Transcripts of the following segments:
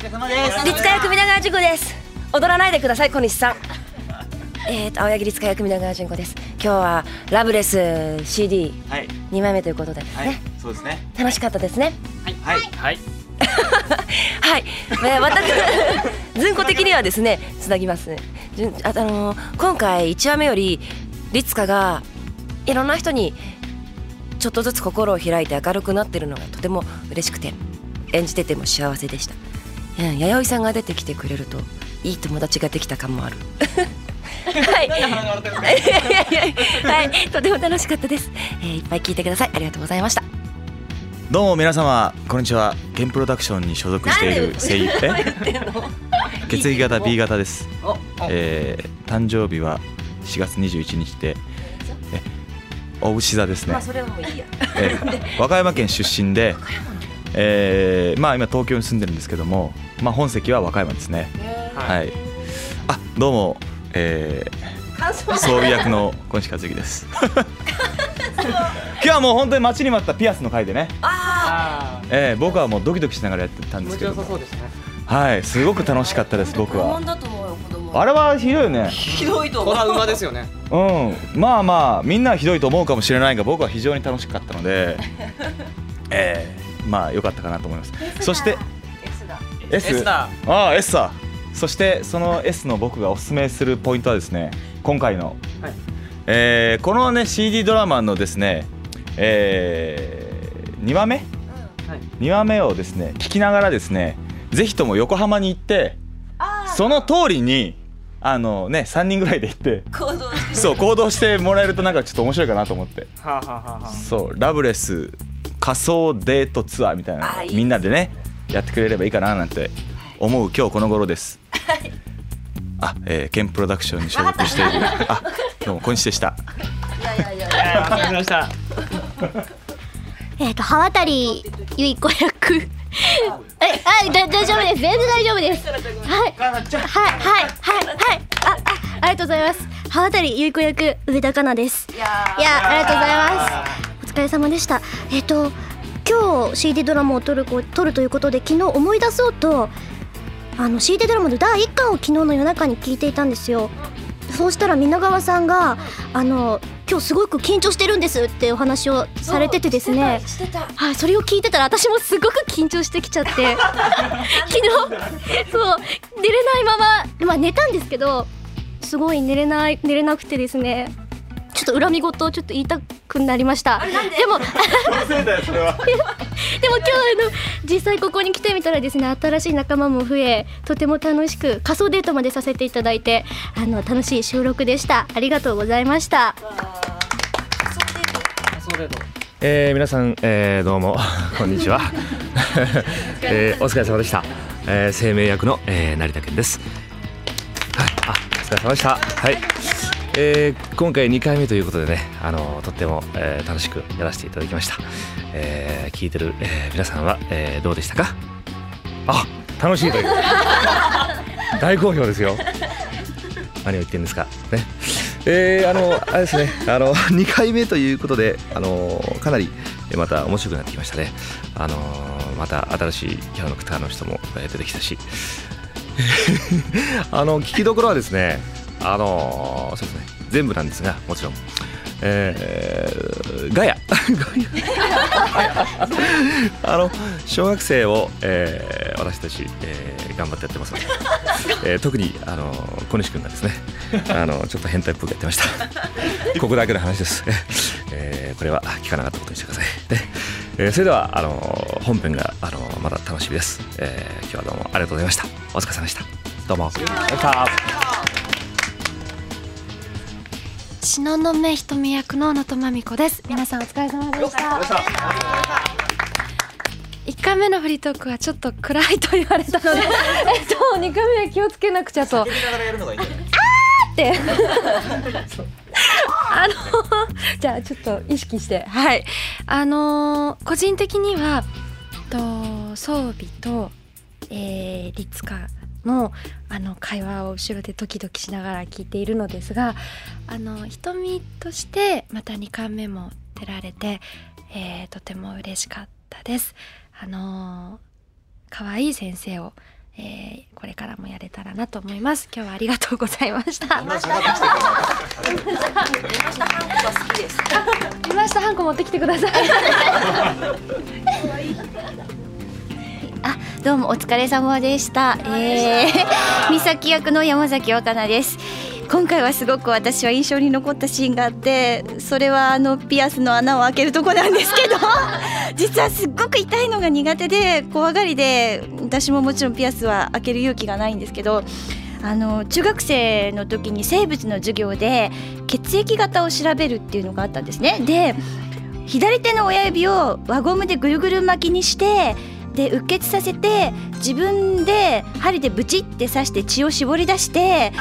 お疲れ様です。立川役皆川淳子です。踊らないでください小西さん。えーと青柳立川役皆川淳子です。今日はラブレス CD2 はい。枚目ということでね、はい。そうですね。楽しかったですね。はい。はい。はい、えー、私 ずんこ的にはですねつなぎますああのー今回1話目より律香がいろんな人にちょっとずつ心を開いて明るくなってるのがとても嬉しくて演じてても幸せでした、うん、弥生さんが出てきてくれるといい友達ができた感もある。はい。はい。とても楽しかったです、えーいっぱい聞いてください。ありがとうございました。どうも皆様こんにちは。ケンプロダクションに所属している声優。え？血液型 B 型です。えー、誕生日は4月21日でえお牛座ですね。まあそれはもういいや。えー和歌山県出身で、えーまあ今東京に住んでるんですけども、まあ本籍は和歌山ですね。はい。あ、どうも、えー、装備役の小西和之です。今日はもう本当に待ちに待ったピアスの回でね、あえー、僕はもうドキドキしながらやってたんですけども。さそうですね。はい、すごく楽しかったです僕は。だと思うよ子供。あれはひどいよね。ひどいとトラウマですよね。うん、まあまあみんなはひどいと思うかもしれないが僕は非常に楽しかったので、えー、まあ良かったかなと思います。そして S, S だ。ああ S だ。そしてその S の僕がおすすめするポイントはですね今回の、はい。えーこのね CD ドラマのですね、えー、2話目？はい。2話目をですね聞きながらですねぜひとも横浜に行ってその通りにあのね3人ぐらいで行って行動して。そう行動してもらえるとなんかちょっと面白いかなと思って。はあ、はあはあはあ、そうラブレス仮想デートツアーみたいなみんなでねやってくれればいいかななんて思う今日この頃です。あ、えー、ケンプロダクションに所属している。あどうも小西でした。いやいやいやわかりましたえっ、と刃渡りゆい子役えあだ大丈夫です全然大丈夫ですはいはいはいはいはいああありがとうございます刃渡りゆい子役上田香奈ですやいやありがとうございますれ様でした。えっ、と今日 CD ドラマを撮るこ撮るということで昨日思い出そうとあの CD ドラマの第1巻を昨日の夜中に聞いていたんですよ。そうしたら皆川さんがあの今日すごく緊張してるんですってお話をされててですね。はい、それを聞いてたら私もすごく緊張してきちゃって。昨日そう寝れないまま、まあ、寝たんですけどすごい寝れない寝れなくてですねちょっと恨み事をちょっと言いたくなりました。でもそうだよそれは。でも今日あの実際ここに来てみたらですね新しい仲間も増えとても楽しく仮想デートまでさせていただいてあの楽しい収録でした。ありがとうございました。そうデート。えー、皆さん、えー、どうも。こんにちは、えー、お疲れ様でした、えー、生命役の、えー、成田健です。はい。あお疲れ様でした。はいえー、今回2回目ということでねあのとっても、えー、楽しくやらせていただきました、えー、聞いてる、えー、皆さんは、えー、どうでしたか？あ楽しいという。大好評ですよ。何を言ってるんですか？ね。えー、あのあれですね。あの2回目ということであのかなりえまた面白くなってきましたね。あのまた新しいキャラのクターの人もえー出てきたし。あの聞きどころはですねあのそうですね。全部なんですがもちろん。えーガヤ。あの小学生を、えー私たち、えー頑張ってやってますので、えー特にあの小西君がですねあのちょっと変態っぽくやってました。ここだけの話です、えーこれは聞かなかったことにしてください。で、えーそれではあの本編があのまだ楽しみです、えー今日はどうもありがとうございました。お疲れ様でした。どうも。東雲ひとみ役の能登まみこです。皆さんお疲れ様でした。1回目のフリートークはちょっと暗いと言われたのでえっと2回目は気をつけなくちゃと。って。あのじゃあちょっと意識して。はい。あのー個人的にはと装備と、えー、律香のあの会話を後ろでドキドキしながら聞いているのですがあの瞳としてまた2回目も出られて、えーとても嬉しかったです。あの可愛い先生を、えーこれからもやれたらなと思います。今日はありがとうございました。山下ハンコが好きです見ましたハンコ持ってきてくださいどうもお疲れ様でした。えー、美咲役の山崎若菜です。今回はすごく私は印象に残ったシーンがあってそれはあのピアスの穴を開けるとこなんですけど 実はすっごく痛いのが苦手で怖がりで私ももちろんピアスは開ける勇気がないんですけどあの中学生の時に生物の授業で血液型を調べるっていうのがあったんですね。で左手の親指を輪ゴムでぐるぐる巻きにしてでうっ血させて自分で針でブチって刺して血を絞り出して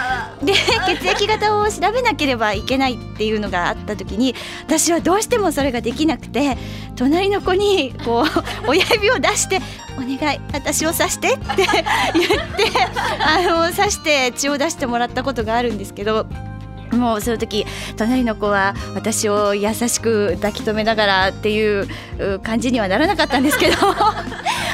で血液型を調べなければいけないっていうのがあった時に私はどうしてもそれができなくて隣の子にこう 親指を出して「お願い私を刺して」って言ってあの刺して血を出してもらったことがあるんですけど。もうその時隣の子は私を優しく抱き留めながらっていうう感じにはならなかったんですけど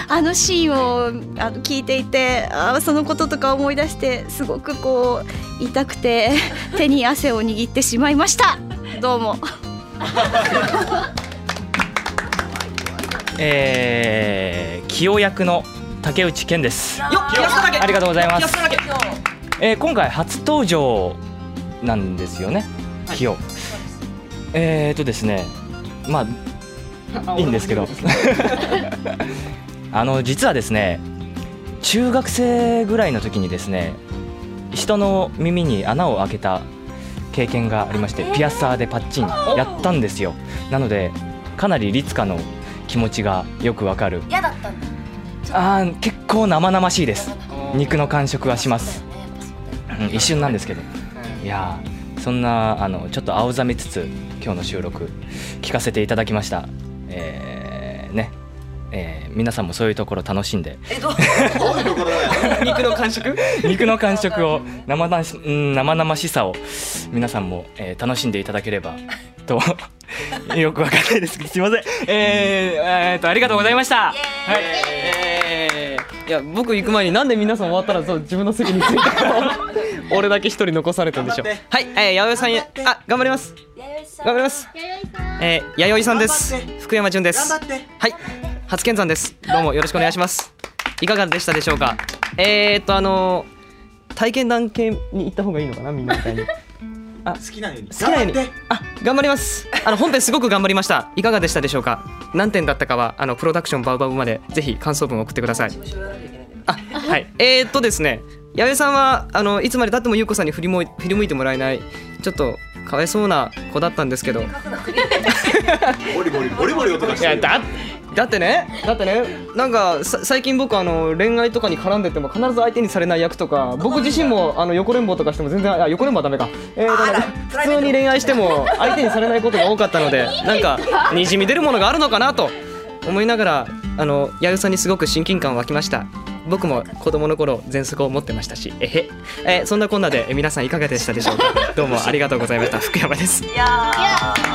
あのシーンをあの聞いていてあそのこととか思い出してすごくこう痛くて 手に汗を握ってしまいましたどうも えー、清役の竹内健です。よありがとうございます。えー、今回初登場なんですよね。清。えーとですね、まあいいんですけど、あの実はですね、中学生ぐらいの時にですね、人の耳に穴を開けた経験がありまして、ピアッサーでパッチンやったんですよ。なのでかなり律香の気持ちがよくわかる。嫌だったんだ。あー結構生々しいです。肉の感触はします、うん一瞬なんですけど。い。やーそんなあのちょっと青ざめつつ今日の収録聞かせていただきました。えーねえー皆さんもそういうところ楽しんで。えどう？肉の感触？肉の感触を生々しうん生々しさを皆さんも、えー楽しんでいただければと よくわかんないですけどすいません。えー、えーとありがとうございました。はい。えーいや僕行く前になんで皆さん終わったらそう自分の席に着いたの俺だけ一人残されたんでしょはい、えー、弥生さんへあ頑張ります。頑張ります。えー、弥生さんです。福山潤です。はい初見山です。どうもよろしくお願いします。いかがでしたでしょうか？えー、っとあの体験談系に行った方がいいのかなみんなみたいに。好きなように。好きなように。あ頑張ります。あの本編すごく頑張りました。いかがでしたでしょうか？何点だったかはあのプロダクションバウバウまでぜひ感想文を送ってください。あはい。えー、っとですね矢部さんはあのいつまでたっても優子さんに振りもい振り向いてもらえないちょっとかわいそうな子だったんですけど。いボリボリボリボリ音がしてるやだだってねだってねなんかさ最近僕あの恋愛とかに絡んでても必ず相手にされない役とか僕自身もあの横連棒とかしても全然あ横連棒はダメか。えーとなんか普通に恋愛しても相手にされないことが多かったのでなんかにじみ出るものがあるのかなと思いながらあの弥生さんにすごく親近感湧きました。僕も子供の頃喘息を持ってましたしえへ。えーそんなこんなでえ皆さんいかがでしたでしょうか？どうもありがとうございました。福山です。いやー